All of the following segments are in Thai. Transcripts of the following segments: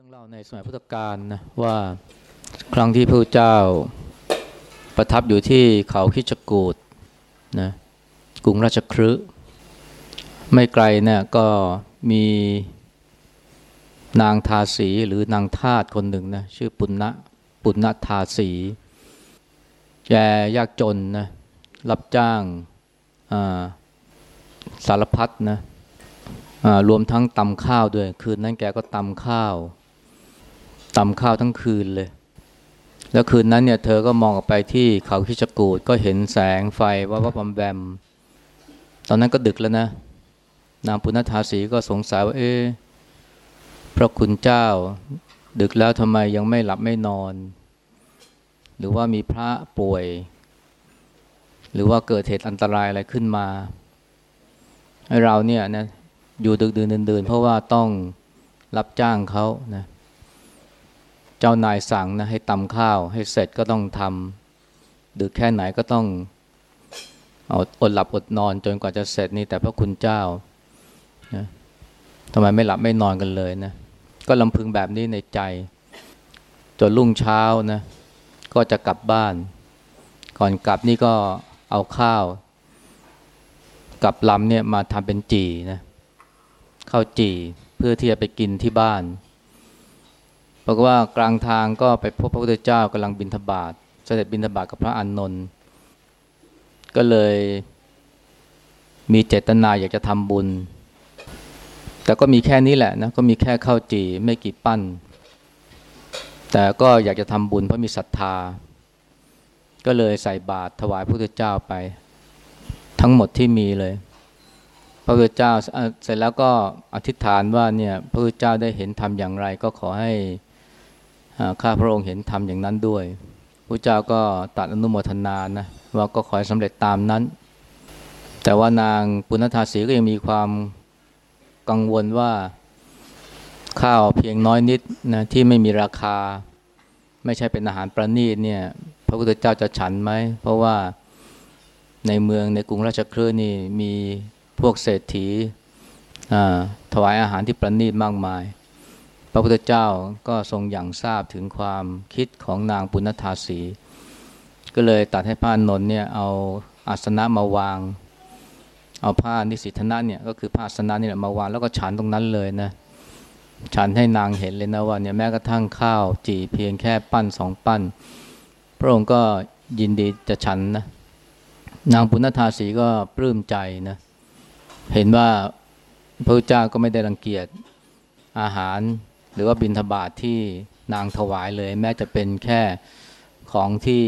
รื่องเล่าในสมัยพุทธกาลนะว่าครั้งที่พระเจ้าประทับอยู่ที่เขาคิจกูดนะกรุงราชครืไม่ไกลเนี่ยก็มีนางทาสีหรือนางทาสคนหนึ่งนะชื่อปุณณะปุณณทาสีแกยากจนนะรับจ้างสารพัดนะรวมทั้งตำข้าวด้วย คืนนั้นแกก็ตำข้าว ตำข้าวทั้งคืนเลย แล้วคืนนั้นเนี่ยเธอก็มองออกไปที่เขาคิชกูดก็เห็นแสงไฟว่าว่าบำแบม ตอนนั้นก็ดึกแล้วนะ นางปุณธาสีก็สงสัยว่า เอ๊ะพระคุณเจ้า ดึกแล้วทำไมยังไม่หลับไม่นอน หรือว่ามีพระป่วย หรือว่าเกิดเหตุอันตรายอะไรขึ้นมาให้เราเนี่ยนะอยู่ดึกดื่นเดินเพราะว่าต้องรับจ้างเขานะ เจ้านายสั่งนะให้ตำข้าว ให้เสร็จก็ต้องทำดึกแค่ไหนก็ต้องเอาอดหลับอดนอนจนกว่าจะเสร็จนี่แต่พระคุณเจ้านะทำไมไม่หลับไม่นอนกันเลยนะก็ลำพึงแบบนี้ในใจ จนรุ่งเช้านะก็จะกลับบ้าน ก่อนกลับนี่ก็เอาข้าว กับลำเนี่ยมาทำเป็นจีนะข้าวจีเพื่อที่จะไปกินที่บ้าน บอกว่ากลางทางก็ไปพบพระพุทธเจ้ากำลังบินทบาทเสด็จบินทบาทกับพระอานนท์ก็เลยมีเจตนาอยากจะทำบุญ แต่ก็มีแค่นี้แหละนะก็มีแค่ข้าวจีไม่กี่ปั้น แต่ก็อยากจะทำบุญเพราะมีศรัทธา ก็เลยใส่บาตรถวายพระพุทธเจ้าไป ทั้งหมดที่มีเลยพระพุทธเจ้าเสร็จแล้วก็อธิษฐานว่าเนี่ยพระพุทธเจ้าได้เห็นทำอย่างไรก็ขอให้ ข้าพระองค์เห็นทำอย่างนั้นด้วยพระเจ้าก็ตัดอนุโมทนานะว่าก็ขอให้สำเร็จตามนั้น แต่ว่านางปุณธาสีก็ยังมีความกังวลว่าข้าวเพียงน้อยนิดนะที่ไม่มีราคา ไม่ใช่เป็นอาหารประณีตเนี่ยพระพุทธเจ้าจะฉันไหม เพราะว่าในเมืองในกรุงราชคลื่นนี่มีพวกเศรษฐีถวายอาหารที่ประณีตมากมาย พระพุทธเจ้าก็ทรงอย่างทราบถึงความคิดของนางปุณธาสี ก็เลยตัดให้พระนนท์เนี่ยเอาอาสนะมาวาง เอาผ้านิสิทนะเนี่ยก็คือผ้าอาสนะนี่แหละมาวางแล้วก็ฉันตรงนั้นเลยนะฉันให้นางเห็นเลยนะว่าเนี่ยแม้กระทั่งข้าวจีเพียงแค่ปั้นสองปั้น พระองค์ก็ยินดีจะฉันนะนางปุณธาสีก็ปลื้มใจนะเห็นว่าพระเจ้าก็ไม่ได้รังเกียจอาหาร หรือว่าบินทบาทที่นางถวายเลย แม้จะเป็นแค่ของที่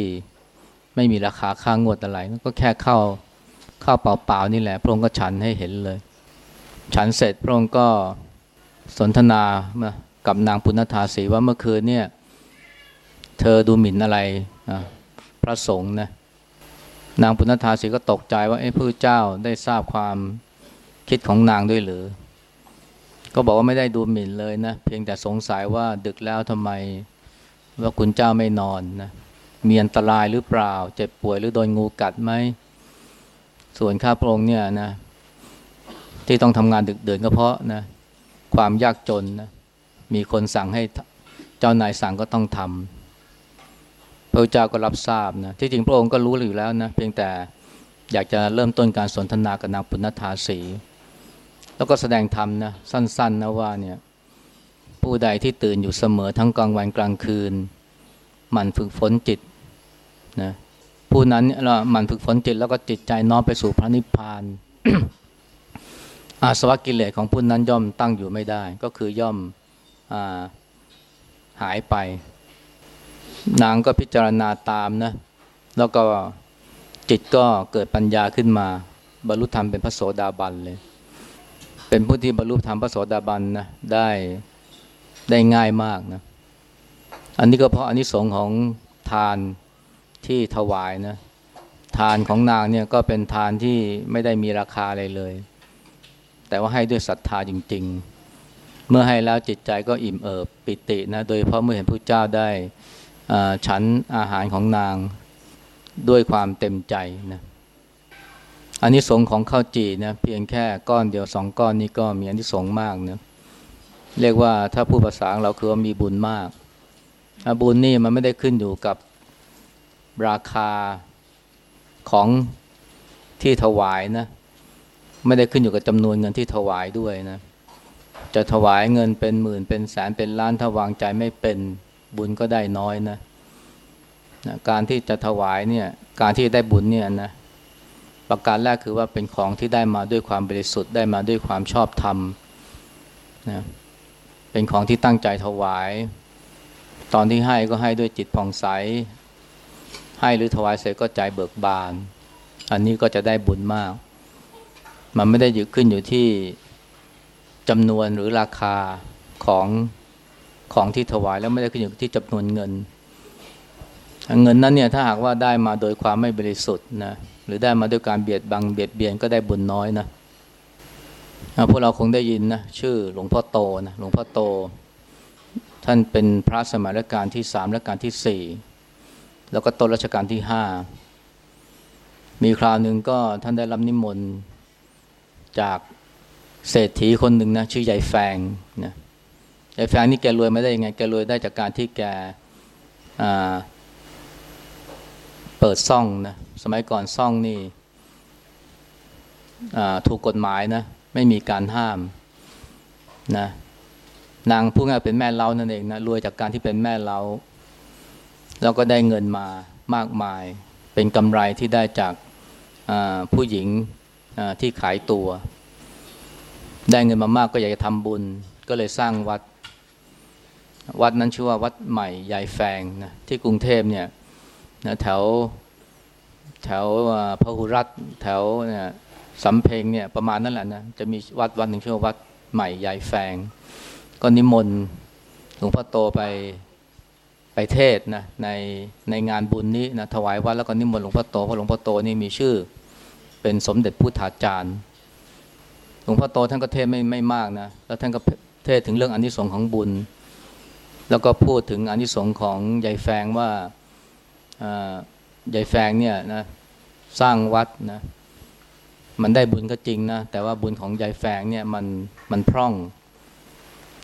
ไม่มีราคาค่างวดอะไร ก็แค่ข้าวข้าวเปล่าๆนี่แหละ พระองค์ก็ฉันให้เห็นเลย ฉันเสร็จพระองค์ก็สนทนากับนางปุณธาสีว่าเมื่อคืนเนี่ยเธอดูหมิ่นอะไรพระสงฆ์นะนางปุณธาสีก็ตกใจว่าเอ้พระเจ้าได้ทราบความคิดของนางด้วยหรือ ก็บอกว่าไม่ได้ดูหมิ่นเลยนะ เพียงแต่สงสัยว่าดึกแล้วทำไมว่าคุณเจ้าไม่นอนนะมีอันตรายหรือเปล่า เจ็บป่วยหรือโดนงูกัดไหม ส่วนข้าพระองค์เนี่ยนะ ที่ต้องทำงานดึกเดินก็เพราะนะ ความยากจนนะมีคนสั่งให้เจ้านายสั่งก็ต้องทำพระเจ้าก็รับทราบนะที่จริงพระองค์ก็รู้อยู่แล้วนะเพียงแต่อยากจะเริ่มต้นการสนทนากับนางปุณณธาสี แล้วก็แสดงธรรมนะสั้นๆนะว่าเนี่ยผู้ใดที่ตื่นอยู่เสมอทั้งกลางวันกลางคืนหมั่นฝึกฝนจิตนะผู้นั้นเราหมั่นฝึกฝนจิตแล้วก็จิตใจน้อมไปสู่พระนิพพานอาสวะกิเลสของผู้นั้นย่อมตั้งอยู่ไม่ได้ ก็คือย่อมอาหายไป นางก็พิจารณาตามนะแล้วก็จิตก็เกิดปัญญาขึ้นมา บรรลุธรรมเป็นพระโสดาบันเลย เป็นผู้ที่บรรลุธรรมพระโสดาบันนะได้ได้ง่ายมากนะ อันนี้ก็เพราะอันนี้สงของทานที่ถวายนะ ทานของนางเนี่ยก็เป็นทานที่ไม่ได้มีราคาอะไรเลย แต่ว่าให้ด้วยศรัทธาจริง ๆ เมื่อให้แล้วจิตใจก็อิ่มเอิบปิตินะ โดยเพราะเมื่อเห็นพระเจ้าได้ฉันอาหารของนางด้วยความเต็มใจนะ อันนี้สงของข้าวจีนะเพียงแค่ก้อนเดียวสองก้อนนี้ก็มีอันที่สงมากนะเรียกว่าถ้าพูดภาษาเราคือว่ามีบุญมากบุญนี่มันไม่ได้ขึ้นอยู่กับราคาของที่ถวายนะ ไม่ได้ขึ้นอยู่กับจำนวนเงินที่ถวายด้วยนะ จะถวายเงินเป็นหมื่นเป็นแสนเป็นล้านถ้าวางใจไม่เป็นบุญก็ได้น้อยนะนะการที่จะถวายเนี่ย การที่ได้บุญเนี่ยนะ ประการแรกคือว่าเป็นของที่ได้มาด้วยความบริสุทธิ์ได้มาด้วยความชอบธรรมนะเป็นของที่ตั้งใจถวาย ตอนที่ให้ก็ให้ด้วยจิตผ่องใส ให้หรือถวายเสร็จก็ใจเบิกบาน อันนี้ก็จะได้บุญมาก มันไม่ได้อยู่ขึ้นอยู่ที่จำนวนหรือราคาของของที่ถวายแล้วไม่ได้ขึ้นอยู่ที่จำนวนเงิน เงินนั้นเนี่ยถ้าหากว่าได้มาโดยความไม่บริสุทธิ์นะ หรือได้มาด้วยการเบียดบังเบียดเบียนก็ได้บุญน้อยนะพวกเราคงได้ยินนะชื่อหลวงพ่อโตนะหลวงพ่อโต ท่านเป็นพระสมัยรัชกาลที่สามและการที่สี่แล้วก็ต้นรัชกาลที่ห้ามีคราวหนึ่งก็ท่านได้รับนิมนต์จากเศรษฐีคนหนึ่งนะชื่อยายแฟงนะยายแฟงนี่แกรวยไม่ได้ยังไงแกรวยได้จากการที่แกเปิดซ่องนะ สมัยก่อนซ่องนี่ถูกกฎหมายนะ ไม่มีการห้ามนะนางผู้ง่ายเป็นแม่เล้านั่นเองนะรวยจากการที่เป็นแม่เล้าแล้วก็ได้เงินมามากมาย เป็นกำไรที่ได้จากผู้หญิงที่ขายตัว ได้เงินมามากก็อยากจะทำบุญ ก็เลยสร้างวัด วัดนั้นชื่อว่าวัดใหม่ยายแฟงนะที่กรุงเทพเนี่ยนะแถว แถวพหุรัตแถวเนี่ยสำเพ็งเนี่ยประมาณนั่นแหละนะจะมีวัดวัดหนึ่งชื่อวัดใหม่ยายแฟงก็นิมนต์หลวงพ่อโตไปไปเทศนะในในงานบุญนี้นะถวายวัดแล้วก็นิมนต์หลวงพ่อโตเพราะหลวงพ่อโตนี่มีชื่อ เป็นสมเด็จพุทธาจารย์หลวงพ่อโตท่านก็เทศไม่ไม่มากนะแล้วท่านก็เทศถึงเรื่องอนิสงค์ของบุญ แล้วก็พูดถึงอนิสงค์ของยายแฟงว่า ยายแฟงเนี่ยนะสร้างวัดนะ มันได้บุญก็จริงนะ แต่ว่าบุญของยายแฟงเนี่ยมันมันพร่อง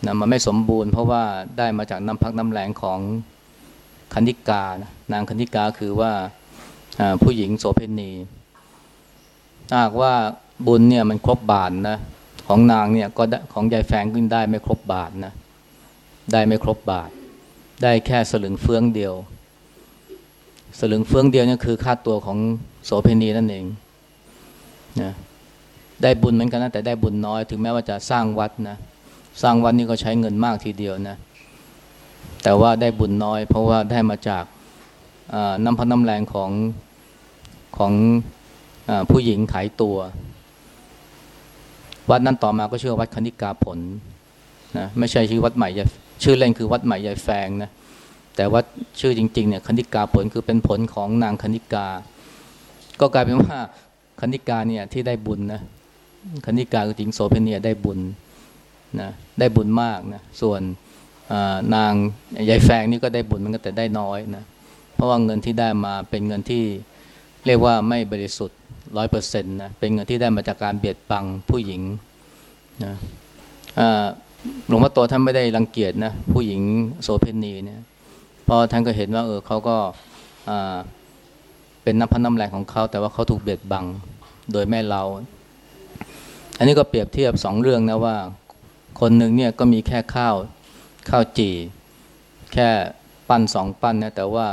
นะมันไม่สมบูรณ์เพราะว่าได้มาจากน้ำพักน้ำแรงของคณิกานะนางคณิกาคือว่าผู้หญิงโสเพณีถ้าหากว่าบุญเนี่ยมันครบบาทนะ ของนางเนี่ยก็ของยายแฟงขึ้นได้ไม่ครบบาทนะ ได้ไม่ครบบาท ได้แค่สลึงเฟืองเดียว สลึงเฟืองเดียวนี่คือค่าตัวของโสเพณีนั่นเองนะได้บุญเหมือนกันนะแต่ได้บุญน้อย ถึงแม้ว่าจะสร้างวัดนะสร้างวัดนี่ก็ใช้เงินมากทีเดียวนะ แต่ว่าได้บุญน้อย เพราะว่าได้มาจากน้ำพันน้ำแรงของของอผู้หญิงขายตัว วัดนั้นต่อมาก็ชื่อวัดคณิกาผลนะไม่ใช่ชื่อวัดใหม่ชื่อเล่นคือวัดใหม่ยายแฟงนะ แต่วัดชื่อจริงๆเนี่ยคณิกาผลคือเป็นผลของนางคณิกา ก็กลายเป็นว่าคณิกาเนี่ยที่ได้บุญนะคณิกาคือหญิงโสเพณีได้บุญนะได้บุญมากนะส่วนนางยายแฟงนี่ก็ได้บุญมันก็แต่ได้น้อยนะเพราะว่าเงินที่ได้มาเป็นเงินที่เรียกว่าไม่บริสุทธิ์ร้อยเปอร์เซ็นต์นะเป็นเงินที่ได้มาจากการเบียดบังผู้หญิงนะหลวงพ่อโตท่านไม่ได้รังเกียจนะผู้หญิงโสเพณีเนี่ย เพราะท่านก็เห็นว่าเออเขาก็เป็นน้ำพันน้ำแรงของเขาแต่ว่าเขาถูกเบียดบังโดยแม่เรา อันนี้ก็เปรียบเทียบสองเรื่องนะว่า คนหนึ่งเนี่ยก็มีแค่ข้าวข้าวจี่ แค่ปั้นสองปั้นนะแต่ว่า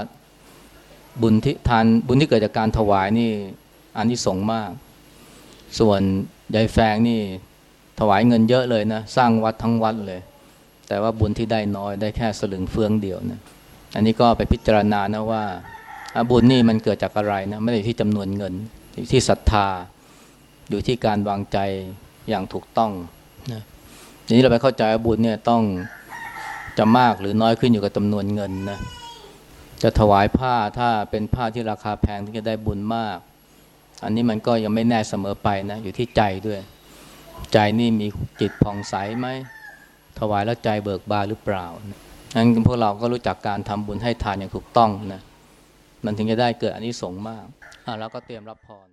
บุญที่ทานบุญที่เกิดจากการถวายนี่อันนี้สงมาก ส่วนยายแฟงนี่ถวายเงินเยอะเลยนะ สร้างวัดทั้งวัดเลย แต่ว่าบุญที่ได้น้อยได้แค่สลึงเฟืองเดียวนะ อันนี้ก็ไปพิจารณานะว่าบุญนี่มันเกิดจากอะไรนะไม่ได้ที่จำนวนเงินที่ศรัทธา อยู่ที่การวางใจอย่างถูกต้องนะทีนี้เราไปเข้าใจว่าบุญเนี่ยต้องจะมากหรือน้อยขึ้นอยู่กับจำนวนเงินนะจะถวายผ้าถ้าเป็นผ้าที่ราคาแพงที่จะได้บุญมาก อันนี้มันก็ยังไม่แน่เสมอไปนะอยู่ที่ใจด้วย ใจนี่มีจิตผ่องใสไหมถวายแล้วใจเบิกบานหรือเปล่านั้ นพวกเราก็รู้จักการทำบุญให้ทานอย่างถูกต้องนะมันถึงจะได้เกิดอันนี้สงมากอ่าแล้วก็เตรียมรับพร